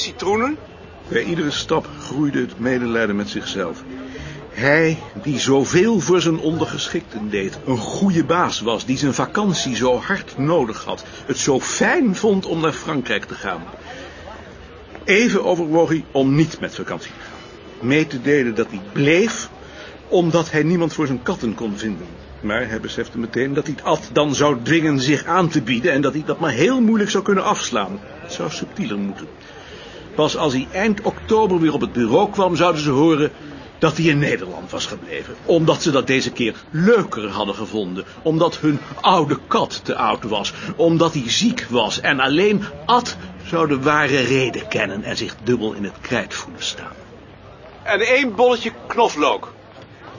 citroenen? Bij iedere stap groeide het medelijden met zichzelf. Hij, die zoveel voor zijn ondergeschikten deed, een goede baas was, die zijn vakantie zo hard nodig had, het zo fijn vond om naar Frankrijk te gaan. Even overwoog hij om niet met vakantie te gaan. Mee te delen dat hij bleef, omdat hij niemand voor zijn katten kon vinden. Maar hij besefte meteen dat hij het dan zou dwingen zich aan te bieden en dat hij dat maar heel moeilijk zou kunnen afslaan. Het zou subtieler moeten. Pas als hij eind oktober weer op het bureau kwam, zouden ze horen dat hij in Nederland was gebleven. Omdat ze dat deze keer leuker hadden gevonden. Omdat hun oude kat te oud was. Omdat hij ziek was. En alleen Ad zou de ware reden kennen en zich dubbel in het krijt voelen staan. En één bolletje knoflook.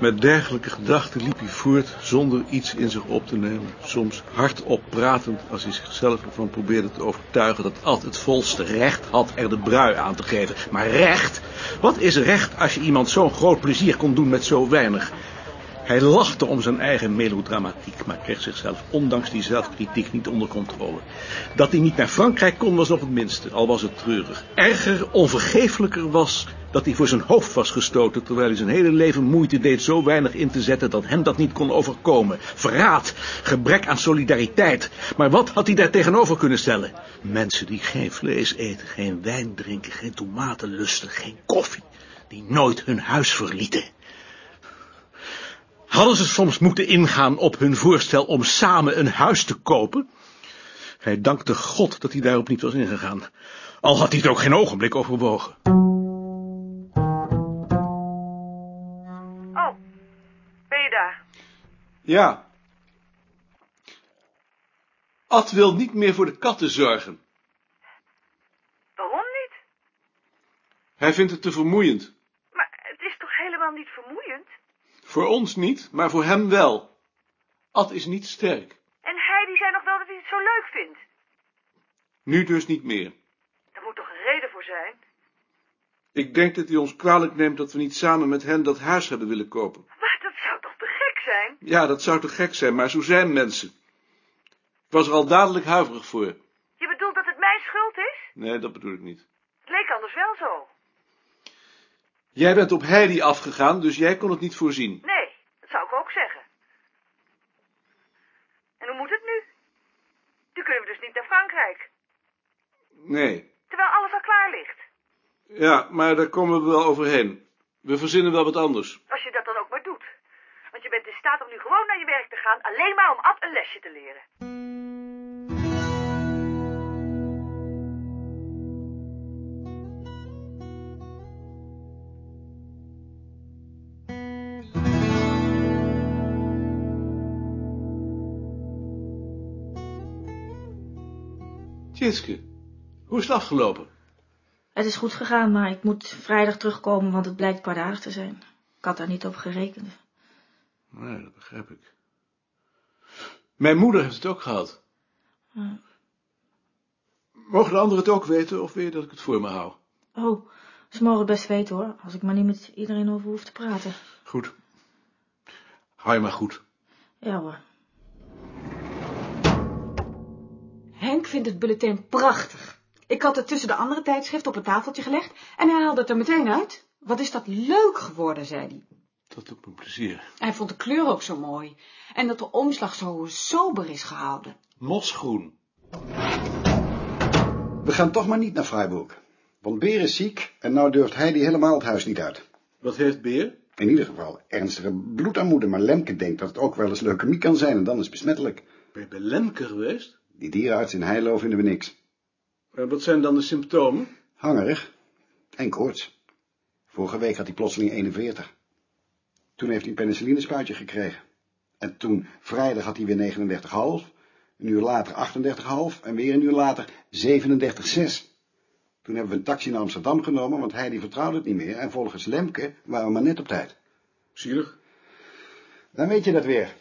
Met dergelijke gedachten liep hij voort zonder iets in zich op te nemen. Soms hardop pratend als hij zichzelf ervan probeerde te overtuigen dat Ad het volste recht had er de brui aan te geven. Maar recht? Wat is recht als je iemand zo'n groot plezier kon doen met zo weinig? Hij lachte om zijn eigen melodramatiek, maar kreeg zichzelf ondanks die zelfkritiek niet onder controle. Dat hij niet naar Frankrijk kon was nog het minste, al was het treurig. Erger, onvergeeflijker was dat hij voor zijn hoofd was gestoten, terwijl hij zijn hele leven moeite deed zo weinig in te zetten dat hem dat niet kon overkomen. Verraad, gebrek aan solidariteit. Maar wat had hij daar tegenover kunnen stellen? Mensen die geen vlees eten, geen wijn drinken, geen tomaten lusten, geen koffie, die nooit hun huis verlieten. Hadden ze soms moeten ingaan op hun voorstel om samen een huis te kopen? Hij dankte God dat hij daarop niet was ingegaan. Al had hij het ook geen ogenblik overwogen. Oh, ben je daar? Ja. Ad wil niet meer voor de katten zorgen. Waarom niet? Hij vindt het te vermoeiend. Maar het is toch helemaal niet vermoeiend? Voor ons niet, maar voor hem wel. Ad is niet sterk. En hij die zei nog wel dat hij het zo leuk vindt. Nu dus niet meer. Daar moet toch een reden voor zijn? Ik denk dat hij ons kwalijk neemt dat we niet samen met hen dat huis hebben willen kopen. Maar dat zou toch te gek zijn? Ja, dat zou te gek zijn, maar zo zijn mensen. Ik was er al dadelijk huiverig voor. Je bedoelt dat het mijn schuld is? Nee, dat bedoel ik niet. Het leek anders wel zo. Jij bent op Heidi afgegaan, dus jij kon het niet voorzien. Nee, dat zou ik ook zeggen. En hoe moet het nu? Nu kunnen we dus niet naar Frankrijk. Nee. Terwijl alles al klaar ligt. Ja, maar daar komen we wel overheen. We verzinnen wel wat anders. Als je dat dan ook maar doet. Want je bent in staat om nu gewoon naar je werk te gaan, alleen maar om Ad een lesje te leren. Tjitske, hoe is het afgelopen? Het is goed gegaan, maar ik moet vrijdag terugkomen, want het blijkt kwaadaardig te zijn. Ik had daar niet op gerekend. Nee, dat begrijp ik. Mijn moeder heeft het ook gehad. Ja. Mogen de anderen het ook weten, of wil je dat ik het voor me hou? Oh, ze mogen het best weten hoor, als ik maar niet met iedereen over hoef te praten. Goed. Hou je maar goed. Ja hoor. Henk vindt het bulletin prachtig. Ik had het tussen de andere tijdschriften op een tafeltje gelegd en hij haalde het er meteen uit. Wat is dat leuk geworden, zei hij. Dat doet me plezier. Hij vond de kleur ook zo mooi en dat de omslag zo sober is gehouden. Mosgroen. We gaan toch maar niet naar Freiburg. Want Beer is ziek en nou durft hij die helemaal het huis niet uit. Wat heeft Beer? In ieder geval ernstige bloedarmoede, maar Lemke denkt dat het ook wel eens leukemie kan zijn en dan is het besmettelijk. Ben je bij Lemke geweest? Die dierenarts in Heilo vinden we niks. En wat zijn dan de symptomen? Hangerig en koorts. Vorige week had hij plotseling 41. Toen heeft hij een penicillinespuitje gekregen. En toen, vrijdag, had hij weer 39,5. Een uur later 38,5 en weer een uur later 37,6. Toen hebben we een taxi naar Amsterdam genomen, want hij die vertrouwde het niet meer. En volgens Lemke waren we maar net op tijd. Zielig. Dan weet je dat weer.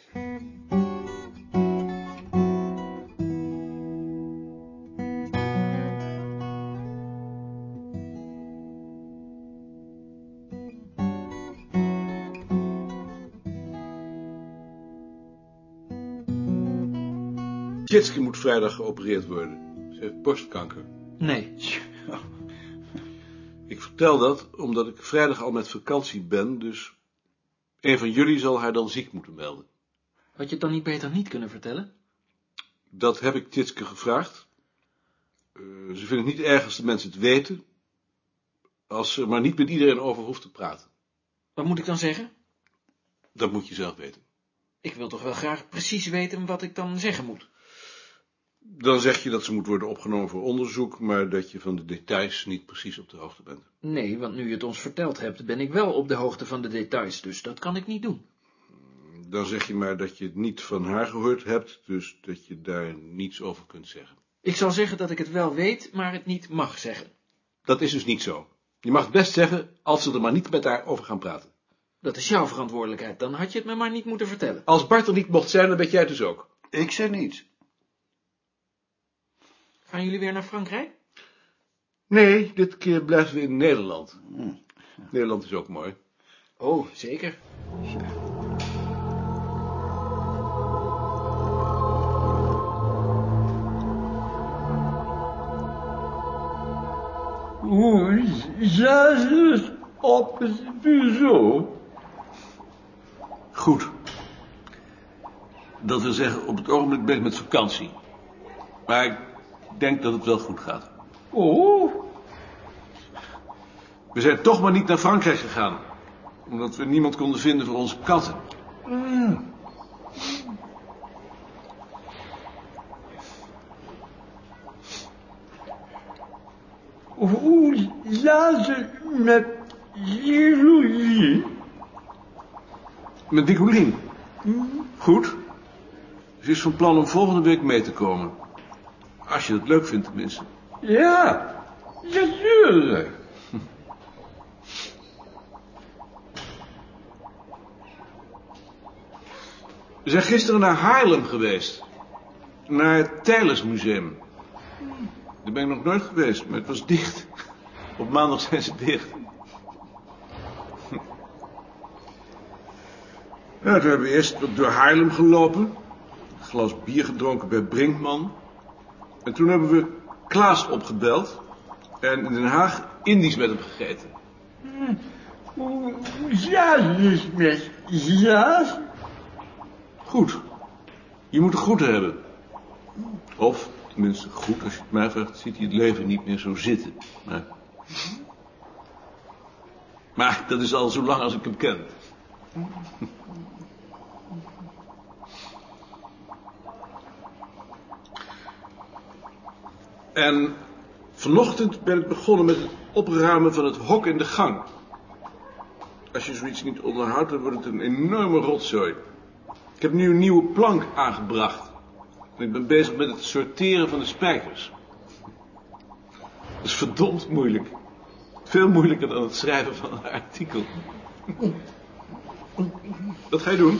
Tjitske moet vrijdag geopereerd worden. Ze heeft borstkanker. Nee. vertel dat omdat ik vrijdag al met vakantie ben, dus een van jullie zal haar dan ziek moeten melden. Had je het dan niet beter niet kunnen vertellen? Dat heb ik Titske gevraagd. Eh, ze vindt het niet erg als de mensen het weten, als ze er maar niet met iedereen over hoeft te praten. Wat moet ik dan zeggen? Dat moet je zelf weten. Ik wil toch wel graag precies weten wat ik dan zeggen moet. Dan zeg je dat ze moet worden opgenomen voor onderzoek, maar dat je van de details niet precies op de hoogte bent. Nee, want nu je het ons verteld hebt, ben ik wel op de hoogte van de details, dus dat kan ik niet doen. Dan zeg je maar dat je het niet van haar gehoord hebt, dus dat je daar niets over kunt zeggen. Ik zal zeggen dat ik het wel weet, maar het niet mag zeggen. Dat is dus niet zo. Je mag het best zeggen, als ze er maar niet met haar over gaan praten. Dat is jouw verantwoordelijkheid, dan had je het me maar niet moeten vertellen. Als Bart er niet mocht zijn, dan weet jij het dus ook. Ik zeg niets. Gaan jullie weer naar Frankrijk? Nee, dit keer blijven we in Nederland. Nederland is ook mooi. Oh, zeker. Hoe zat het op het bureau? Goed. Dat wil zeggen, op het ogenblik ben ik met vakantie. Maar ik denk dat het wel goed gaat. Oh, We zijn toch maar niet naar Frankrijk gegaan. Omdat we niemand konden vinden voor onze katten. hoe zat het met Jeroen? Met Nicolien. Goed. Ze is van plan om volgende week mee te komen. Als je het leuk vindt tenminste. Ja, natuurlijk. We zijn gisteren naar Haarlem geweest. Naar het Tijlersmuseum. Daar ben ik nog nooit geweest, maar het was dicht. Op maandag zijn ze dicht. Ja, toen hebben we eerst door Haarlem gelopen. Een glas bier gedronken bij Brinkman. En toen hebben we Klaas opgebeld. En in Den Haag Indisch met hem gegeten. Hoe het met Jas? Goed. Je moet het goed hebben. Of, tenminste goed, als je het mij vraagt, ziet hij het leven niet meer zo zitten. Maar, maar dat is al zo lang als ik hem ken. En vanochtend ben ik begonnen met het opruimen van het hok in de gang. Als je zoiets niet onderhoudt, dan wordt het een enorme rotzooi. Ik heb nu een nieuwe plank aangebracht. En ik ben bezig met het sorteren van de spijkers. Dat is verdomd moeilijk. Veel moeilijker dan het schrijven van een artikel. Wat ga je doen?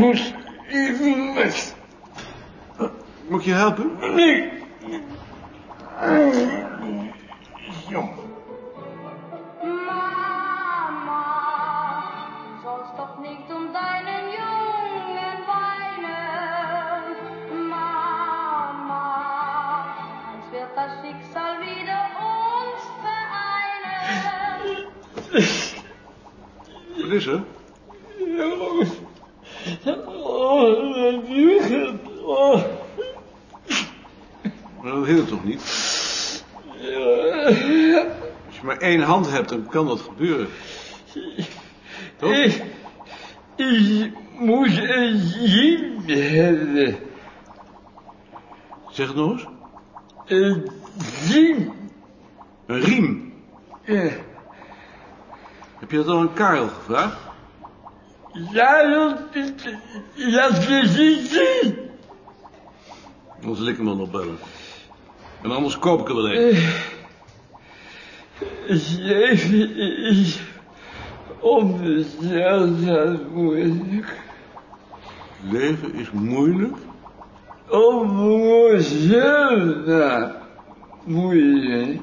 Ik moet even weg. Moet ik je helpen? Nee. Jong. Mama, sollst doch nicht um deinen Jungen weinen. Mama, einst wird das Schicksal wieder uns vereinen. Wat is er? Oh, mijn rug. Oh. Maar dat hield toch niet? Als je maar één hand hebt, dan kan dat gebeuren. Toch? Ik, ik moet een zin hebben. Zeg het nog eens. Een zin. Een riem. Ja, Heb je dat al aan Karel gevraagd? Ja, dat, dat is niet. Dan zal ik hem dan opbellen. En anders koop ik er wel een. Het leven is onbestelbaar moeilijk. Leven is moeilijk. Onvoorstelbaar moeilijk.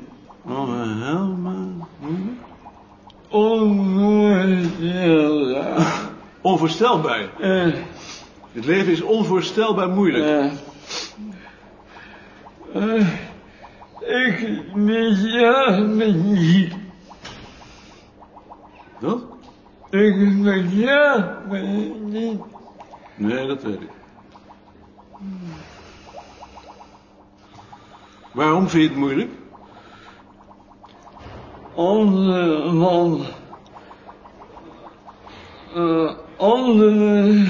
Oh, moeilijk. Onvoorstelbaar. Onvoorstelbaar. Eh, Het leven is onvoorstelbaar moeilijk. eh, Eh, ik bejaam me niet. Wat? Ik bejaam me niet. Nee, dat weet ik. Waarom vind je het moeilijk? Andere man. Uh, anderen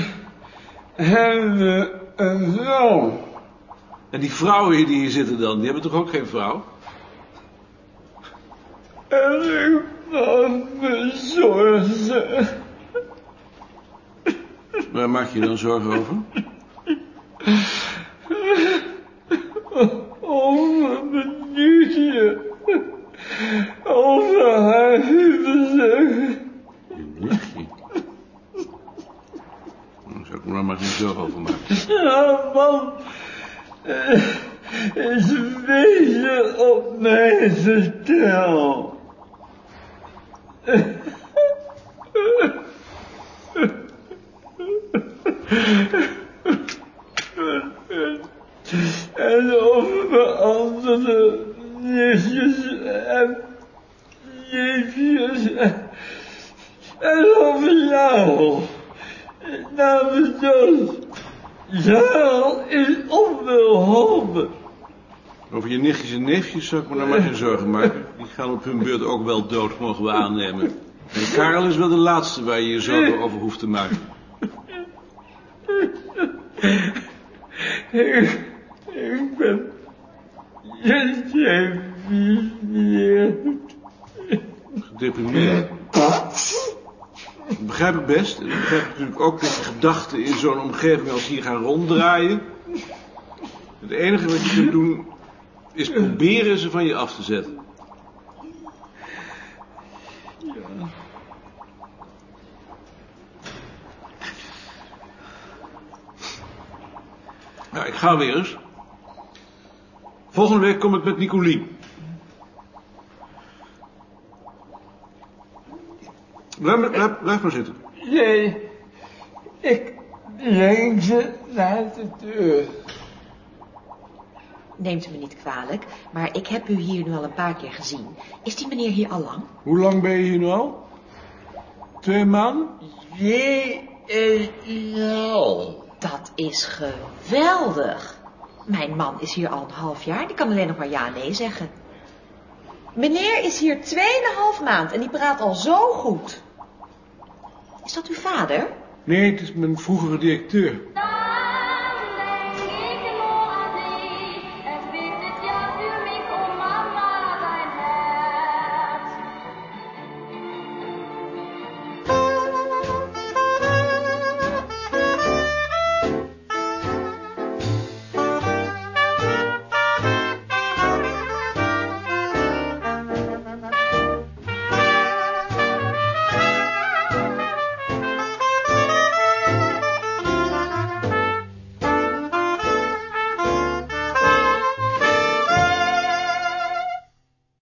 hebben een vrouw. En die vrouwen hier die hier zitten dan, die hebben toch ook geen vrouw? En ik me zorgen. Waar maak je dan zorgen over? Over mijn nichtje. Over haar huwelijk. Je nichtje. Daar zou ik me maar geen zorgen over maken. Ja, man. Eh, Is wezen op mij vertel. En over mijn andere nichtjes en neefjes. En over jou. Namens dood. Jarl is onbeholpen. Over je nichtjes en neefjes zou ik me nou maar geen zorgen maken. Die gaan op hun beurt ook wel dood, mogen we aannemen. En Karel is wel de laatste waar je je zorgen over hoeft te maken. Ik, ik ben gedeprimeerd. Gedeprimeerd. Begrijp ik best. Ik begrijp natuurlijk ook dat je gedachten in zo'n omgeving als hier gaan ronddraaien. Het enige wat je kunt doen is proberen ze van je af te zetten. Nou, ik ga weer eens. Volgende week kom ik met Nicolien. Blijf, maar- blijf, blijf maar zitten. Nee, ik ze naar de deur. Neemt u me niet kwalijk, maar ik heb u hier nu al een paar keer gezien. Is die meneer hier al lang? Hoe lang ben je hier nu al? Twee maanden? Jou? Dat is geweldig. Mijn man is hier al een half jaar, die kan alleen nog maar ja en nee zeggen. Meneer is hier tweeënhalf maand en die praat al zo goed. Is dat uw vader? Nee, het is mijn vroegere directeur. Da